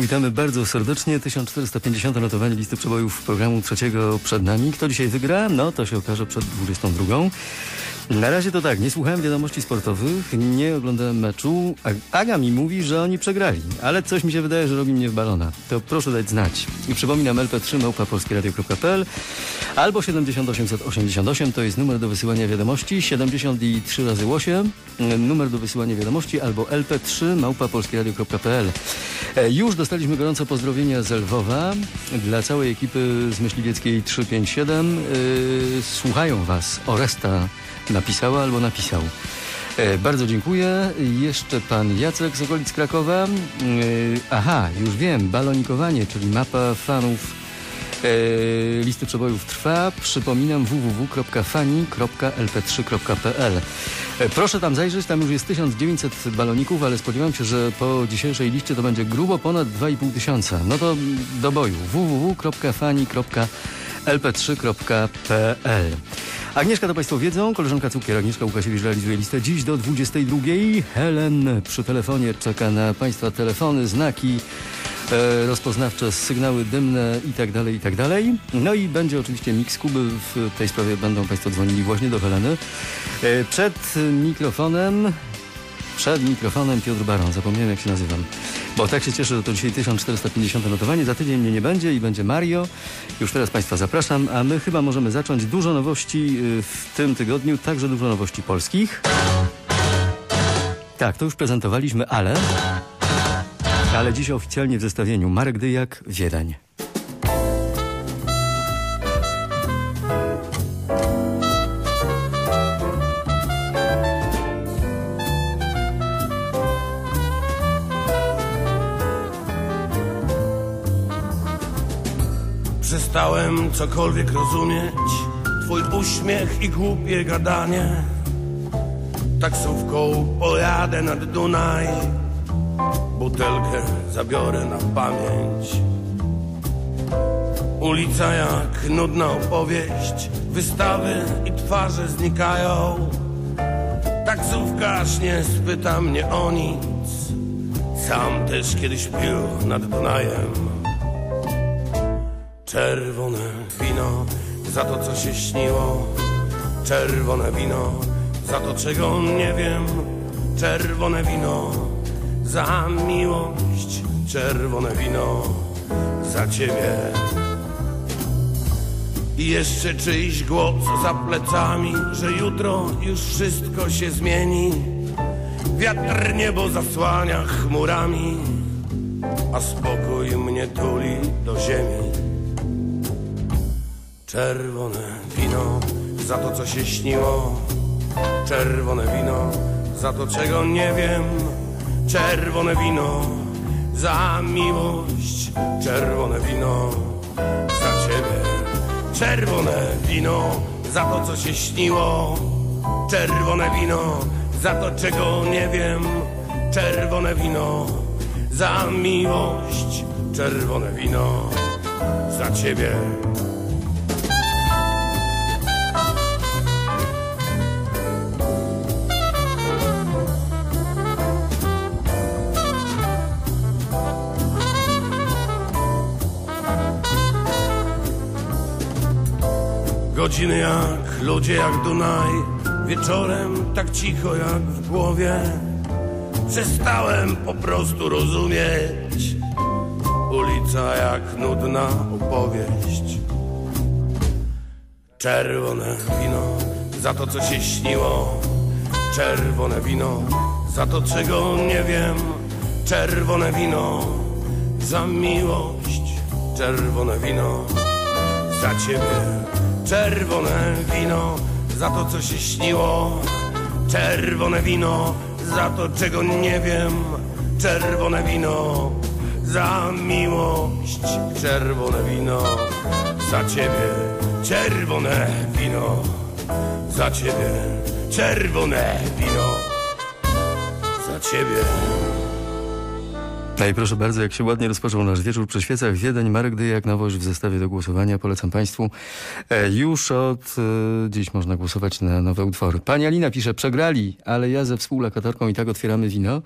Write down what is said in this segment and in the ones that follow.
Witamy bardzo serdecznie. 1450 notowanie listy przebojów programu trzeciego przed nami. Kto dzisiaj wygra? No to się okaże przed 22. Na razie to tak, nie słuchałem wiadomości sportowych, nie oglądałem meczu. Aga mi mówi, że oni przegrali, ale coś mi się wydaje, że robi mnie w balona. To proszę dać znać. I przypominam lp3 małpapolskieradio.pl albo 7888 to jest numer do wysyłania wiadomości, 73 razy 8 numer do wysyłania wiadomości albo lp3 małpapolskieradio.pl e, Już dostaliśmy gorące pozdrowienia z Lwowa dla całej ekipy z Myśliwieckiej 357. E, słuchają Was Oresta napisała albo napisał. E, bardzo dziękuję. Jeszcze pan Jacek z okolic Krakowa. E, aha, już wiem, balonikowanie, czyli mapa fanów e, listy przebojów trwa. Przypominam www.fani.lp3.pl e, Proszę tam zajrzeć, tam już jest 1900 baloników, ale spodziewam się, że po dzisiejszej liście to będzie grubo ponad 2,5 tysiąca. No to do boju. www.fani.lp3.pl Agnieszka to Państwo wiedzą, koleżanka Cukier, Agnieszka Łukasiewicz realizuje listę dziś do 22. Helen przy telefonie czeka na Państwa telefony, znaki e, rozpoznawcze, sygnały dymne i tak dalej, i tak dalej. No i będzie oczywiście mix Kuby, w tej sprawie będą Państwo dzwonili właśnie do Heleny. E, przed mikrofonem przed mikrofonem Piotr Baron, zapomniałem jak się nazywam. Bo tak się cieszę, że to dzisiaj 1450 notowanie, za tydzień mnie nie będzie i będzie Mario. Już teraz Państwa zapraszam, a my chyba możemy zacząć. Dużo nowości y, w tym tygodniu, także dużo nowości polskich. Tak, to już prezentowaliśmy, ale... Ale dziś oficjalnie w zestawieniu Marek Dyjak, Wiedeń. Przestałem cokolwiek rozumieć. Twój uśmiech i głupie gadanie. Taksówką pojadę nad Dunaj. Butelkę zabiorę na pamięć. Ulica jak nudna opowieść. Wystawy i twarze znikają. Taksówkarz nie spyta mnie o nic. Sam też kiedyś pił nad Dunajem Czerwone wino za to, co się śniło. Czerwone wino za to, czego nie wiem. Czerwone wino za miłość. Czerwone wino za ciebie. I jeszcze czyjś głos za plecami, że jutro już wszystko się zmieni. Wiatr niebo zasłania chmurami, a spokój mnie tuli do ziemi. Czerwone wino za to, co się śniło. Czerwone wino za to, czego nie wiem. Czerwone wino za miłość. Czerwone wino za ciebie. Czerwone wino za to, co się śniło. Czerwone wino za to, czego nie wiem. Czerwone wino za miłość. Czerwone wino za ciebie. Godziny jak ludzie, jak Dunaj. Wieczorem tak cicho jak w głowie. Przestałem po prostu rozumieć. Ulica jak nudna opowieść. Czerwone wino za to, co się śniło. Czerwone wino za to, czego nie wiem. Czerwone wino za miłość. Czerwone wino za ciebie Czerwone wino za to, co się śniło. Czerwone wino za to, czego nie wiem. Czerwone wino za miłość. Czerwone wino za ciebie. Czerwone wino za ciebie. Czerwone wino za ciebie. No i proszę bardzo, jak się ładnie rozpoczął nasz wieczór przy świecach Wiedeń, Marek jak nowość w zestawie do głosowania. Polecam Państwu. E, już od e, dziś można głosować na nowe utwory. Pani Alina pisze, przegrali, ale ja ze współlokatorką i tak otwieramy wino.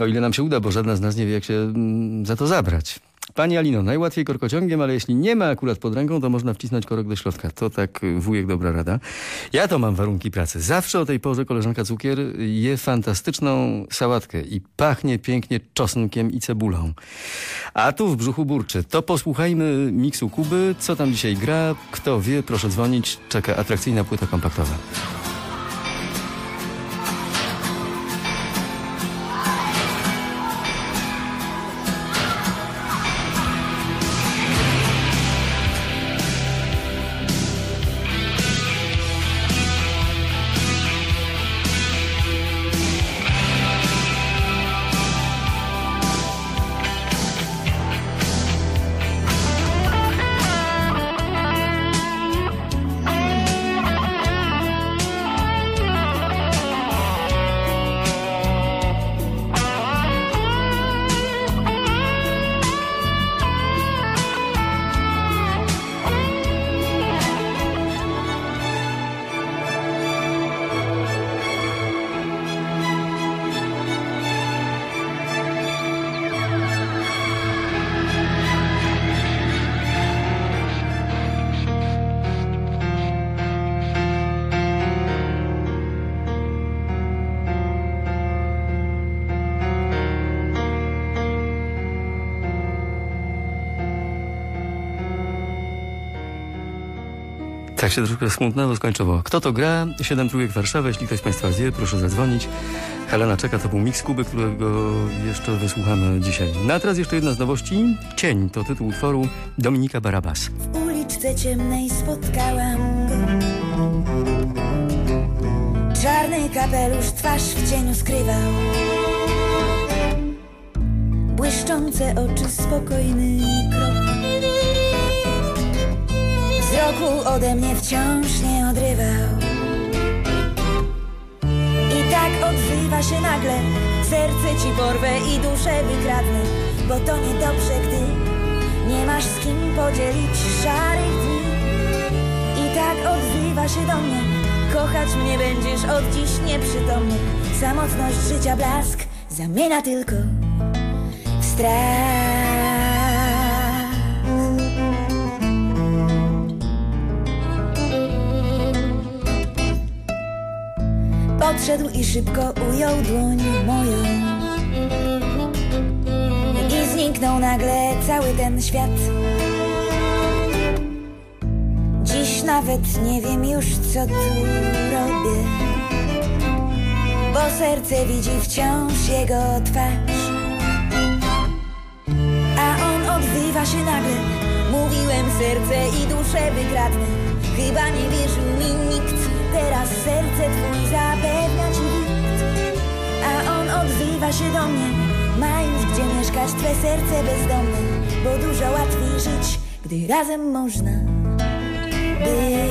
O ile nam się uda, bo żadna z nas nie wie, jak się mm, za to zabrać. Pani Alino, najłatwiej korkociągiem, ale jeśli nie ma akurat pod ręką, to można wcisnąć korek do środka. To tak y, wujek dobra rada. Ja to mam warunki pracy. Zawsze o tej porze koleżanka cukier je fantastyczną sałatkę i pachnie pięknie czosnkiem i cebulą. A tu w brzuchu burczy. To posłuchajmy miksu Kuby. Co tam dzisiaj gra? Kto wie, proszę dzwonić. Czeka atrakcyjna płyta kompaktowa. Tak się troszkę smutno skończyło. Kto to gra? Siedem trójek Warszawa. Jeśli ktoś z Państwa wie, proszę zadzwonić. Helena czeka, to był mix Kuby, którego jeszcze wysłuchamy dzisiaj. No a teraz jeszcze jedna z nowości. Cień to tytuł utworu Dominika Barabas. W uliczce ciemnej spotkałam. Czarny kapelusz twarz w cieniu skrywał. Błyszczące oczy, spokojny krok. Wzroku ode mnie wciąż nie odrywał. I tak odzywa się nagle, serce ci porwę i duszę wykradnę, bo to niedobrze, gdy nie masz z kim podzielić szarych dni. I tak odzywa się do mnie, kochać mnie będziesz od dziś nieprzytomnie. Samotność życia blask zamienia tylko w strach. Podszedł i szybko ujął dłoń moją. I zniknął nagle cały ten świat. Dziś nawet nie wiem już co tu robię. Bo serce widzi wciąż jego twarz. A on odzywa się nagle. Mówiłem serce i duszę wykradnę. Chyba nie wierzył Teraz serce twój zapewnia ci nikt A on odzywa się do mnie Ma już gdzie mieszkać twe serce bezdomne Bo dużo łatwiej żyć Gdy razem można być.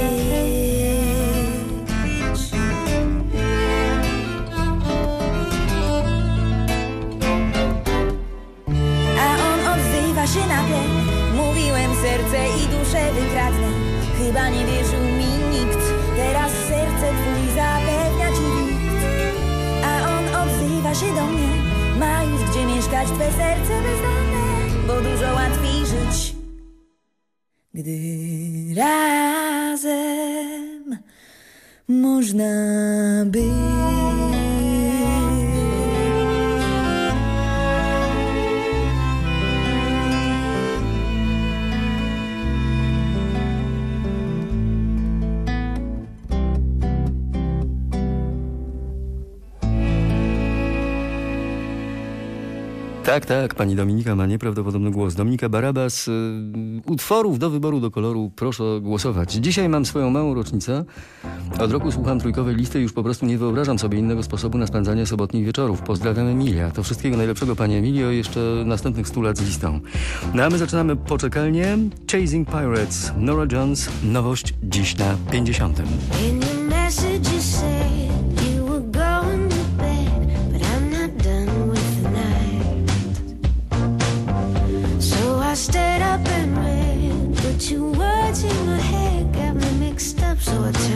A on odzywa się nagle. Mówiłem serce i duszę wykradnę. Chyba nie wierzył się do mnie. Ma już gdzie mieszkać twe serce bezdomne Bo dużo łatwiej żyć. Gdy razem można być Tak, tak, pani Dominika ma nieprawdopodobny głos. Dominika Barabas, y, utworów do wyboru do koloru proszę głosować. Dzisiaj mam swoją małą rocznicę. Od roku słucham trójkowej listy i już po prostu nie wyobrażam sobie innego sposobu na spędzanie sobotnich wieczorów. Pozdrawiam Emilia. To wszystkiego najlepszego pani Emilio jeszcze następnych 100 lat z listą. No a my zaczynamy poczekalnie. Chasing Pirates, Nora Jones, nowość dziś na 50. so it's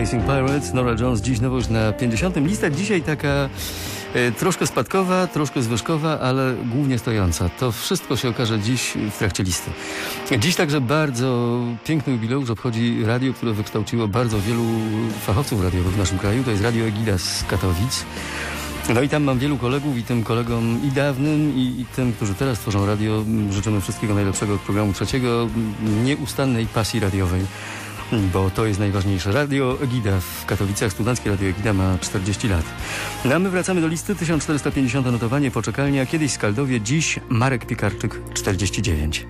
Chasing Pirates, Nora Jones, dziś nowość na 50. Lista dzisiaj taka e, troszkę spadkowa, troszkę zwyżkowa, ale głównie stojąca. To wszystko się okaże dziś w trakcie listy. Dziś także bardzo piękny jubileusz obchodzi radio, które wykształciło bardzo wielu fachowców radiowych w naszym kraju. To jest Radio Egida z Katowic. No i tam mam wielu kolegów i tym kolegom i dawnym i, i tym, którzy teraz tworzą radio, życzymy wszystkiego najlepszego od programu trzeciego, nieustannej pasji radiowej, bo to jest najważniejsze. Radio Egida w Katowicach, Studenckie Radio Egida ma 40 lat. No a my wracamy do listy, 1450 notowanie, poczekalnia, kiedyś Skaldowie, dziś Marek Piekarczyk, 49.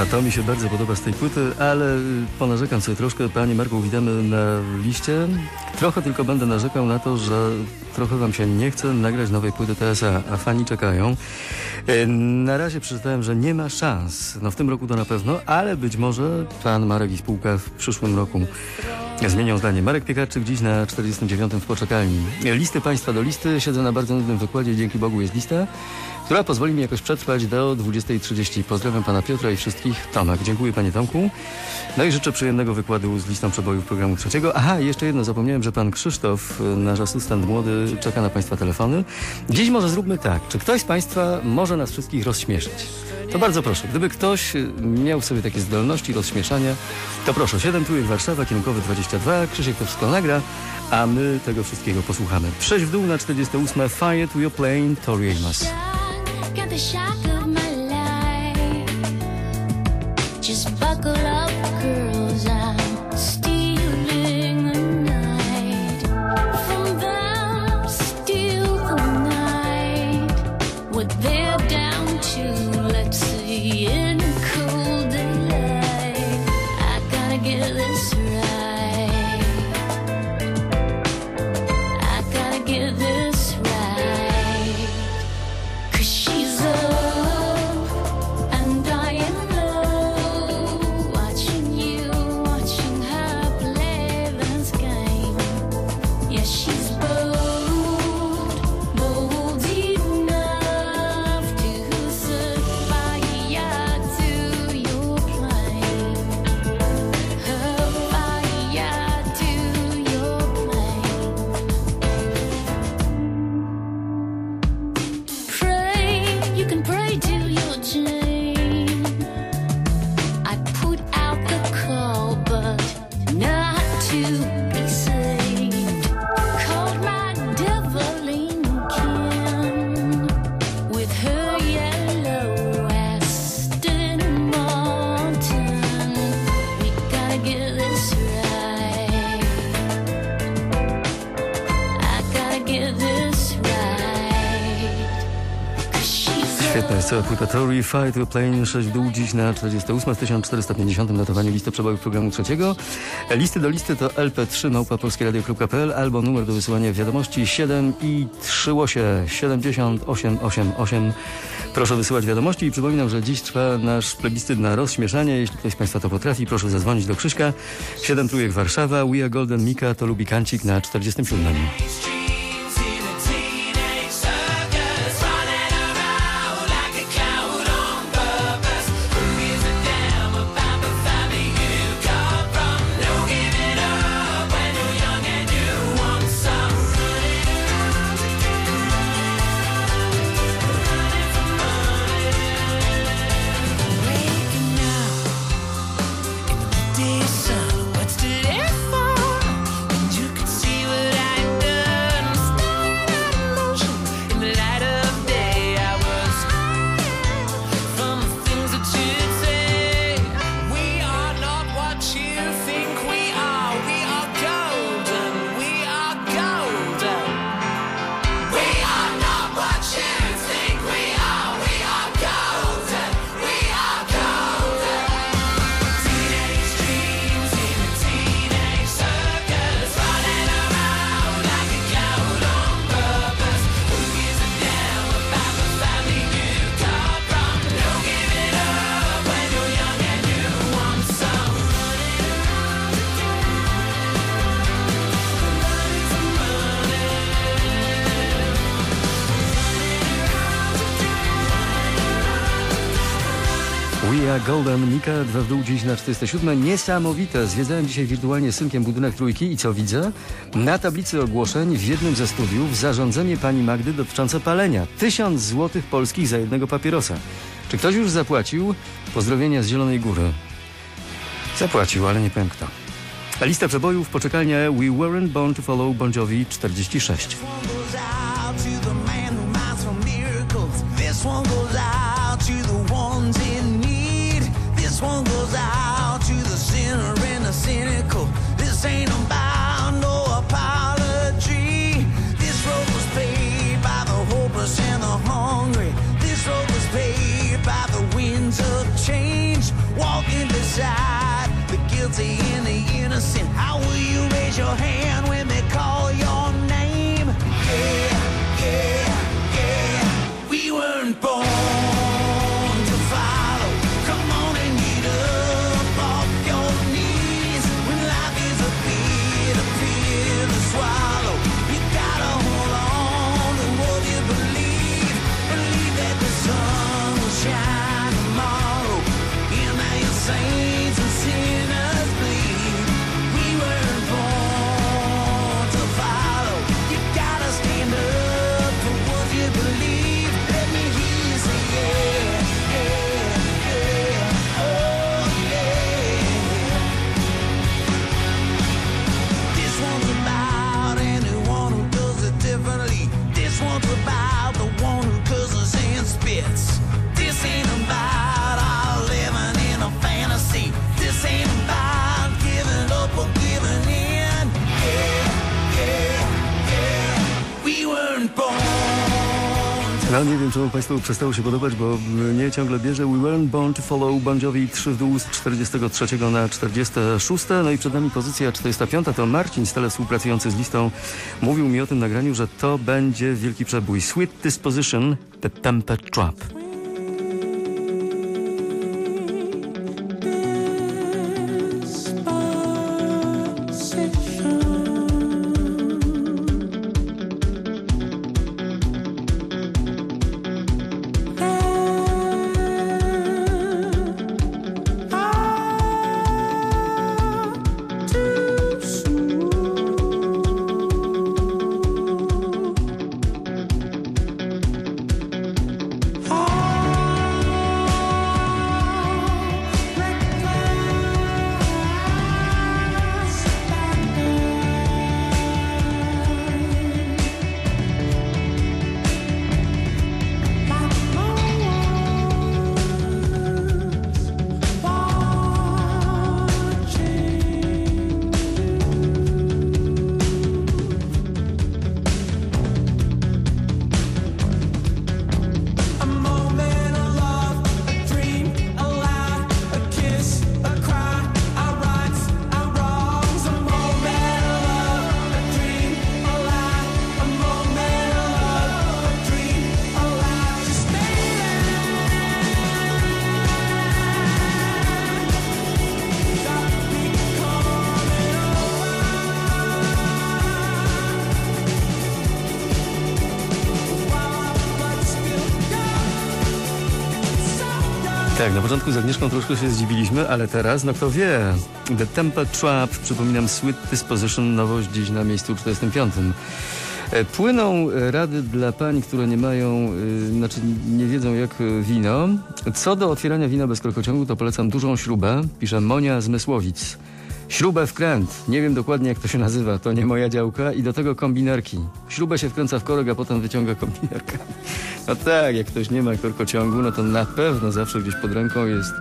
No to mi się bardzo podoba z tej płyty, ale y, ponarzekam sobie troszkę. Panie Marku, witamy na liście. Trochę tylko będę narzekał na to, że trochę wam się nie chce nagrać nowej płyty TSA, a fani czekają. Y, Na razie przeczytałem, że nie ma szans. No w tym roku to na pewno, ale być może pan Marek i spółka w przyszłym roku zmienią zdanie. Marek Piekarczyk dziś na 49 w poczekalni. Listy państwa do listy. Siedzę na bardzo nudnym wykładzie. Dzięki Bogu jest lista, która pozwoli mi jakoś przetrwać do 20.30. Pozdrawiam pana Piotra i wszystkich. Tomek. Dziękuję panie Tomku. No i życzę przyjemnego wykładu z listą przebojów programu trzeciego. Aha, jeszcze jedno zapomniałem, że pan Krzysztof, nasz asystent młody, czeka na państwa telefony. Dziś może zróbmy tak. Czy ktoś z państwa może nas wszystkich rozśmieszyć? To bardzo proszę. Gdyby ktoś miał w sobie takie zdolności rozśmieszania, to proszę. 7 trójek Warszawa, kierunkowy 22. Krzysiek to wszystko nagra, a my tego wszystkiego posłuchamy. Przejść w dół na 48. Fire to your plane, Tori Amos. The shock of my life. Just To jest cała płyta Tory Fight to Plane 6 w dół dziś na 48 z 1450 notowaniu listy przebojów programu trzeciego. Listy do listy to lp3 małpa polskieradio.pl albo numer do wysyłania wiadomości 7 i 3 łosie 7888. Proszę wysyłać wiadomości i przypominam, że dziś trwa nasz plebiscyt na rozśmieszanie. Jeśli ktoś z Państwa to potrafi, proszę zadzwonić do Krzyśka. 7 trójek Warszawa, We Are Golden Mika to lubi kancik na 47. Golden, Mika, w dół dziś na 47. Niesamowite. Zwiedzałem dzisiaj wirtualnie synkiem budynek trójki i co widzę? Na tablicy ogłoszeń w jednym ze studiów zarządzenie pani Magdy dotyczące palenia. Tysiąc złotych polskich za jednego papierosa. Czy ktoś już zapłacił? Pozdrowienia z Zielonej Góry. Zapłacił, ale nie powiem kto. A lista przebojów, poczekalnia We Weren't Born to Follow Bon Jovi 46. No nie wiem, czemu Państwu przestało się podobać, bo mnie ciągle bierze We Weren't Born to Follow Bon Jovi 3 w dół z 43 na 46. No i przed nami pozycja 45. To Marcin, stale współpracujący z listą, mówił mi o tym nagraniu, że to będzie wielki przebój. Sweet Disposition, The Temper Trap. Początku z Agnieszką troszkę się zdziwiliśmy, ale teraz, no kto wie. The Temple Trap, przypominam, Sweet Disposition, nowość dziś na miejscu 45. E, Płyną rady dla pań, które nie mają, y, znaczy nie wiedzą jak wino. Co do otwierania wina bez korkociągu, to polecam dużą śrubę, pisze Monia z. Śrubę wkręt, nie wiem dokładnie jak to się nazywa, to nie moja działka i do tego kombinerki. Śrubę się wkręca w korek, a potem wyciąga kombinerkę. No tak, jak ktoś nie ma korkociągu, no to na pewno zawsze gdzieś pod ręką jest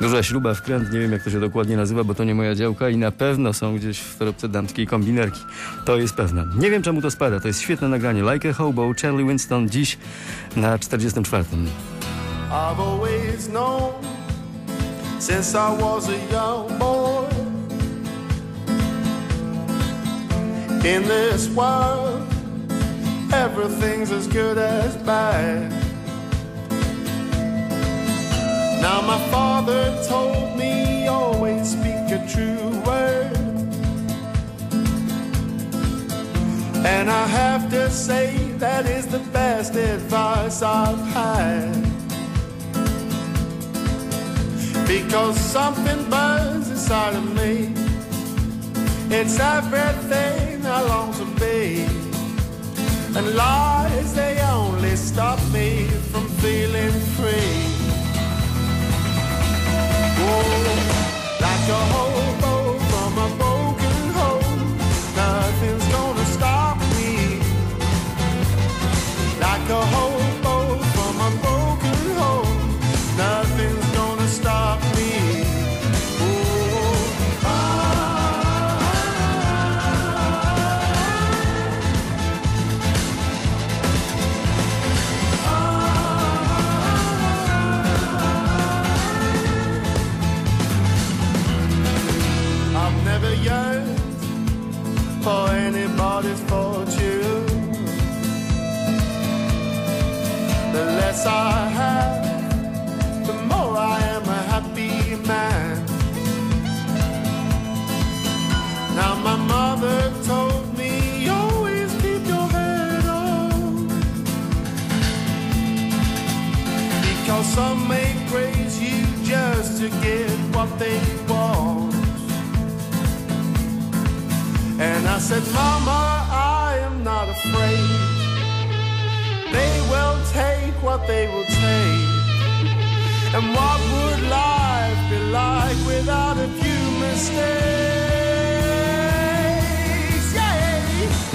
duża śruba wkręt, nie wiem jak to się dokładnie nazywa, bo to nie moja działka i na pewno są gdzieś w torebce damskiej kombinerki. To jest pewne. Nie wiem czemu to spada, to jest świetne nagranie. Like a Hobo, Charlie Winston dziś na 44. I've always known since I was a young boy in this world everything's as good as bad. Now my father told me always speak a true word. And I have to say that is the best advice I've had. Because something burns inside of me. It's everything I long to be. And lies, they only stop me from feeling free. Whoa, like a hobo afraid. They will take what they will take. And what would life be like without a few mistakes?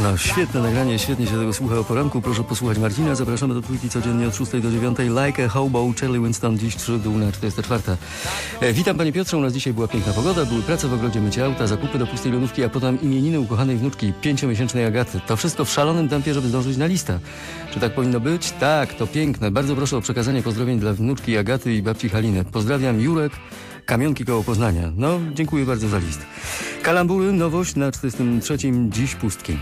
No świetne nagranie, świetnie się tego słucha o poranku. Proszę posłuchać Marcina. Zapraszamy do trójki codziennie od 6 do 9. Like a Hobo, Charlie Winston, dziś 3 dół na 44. E, witam panie Piotrze, u nas dzisiaj była piękna pogoda, były prace w ogrodzie mycia auta, zakupy do pustej lodówki, a potem imieniny ukochanej wnuczki, pięciomiesięcznej Agaty. To wszystko w szalonym tempie, żeby zdążyć na listę. Czy tak powinno być? Tak, to piękne. Bardzo proszę o przekazanie pozdrowień dla wnuczki Agaty i babci Haliny. Pozdrawiam Jurek, Kamionki koło Poznania. No, dziękuję bardzo za list. Kalambury, nowość na 43. dziś pustki.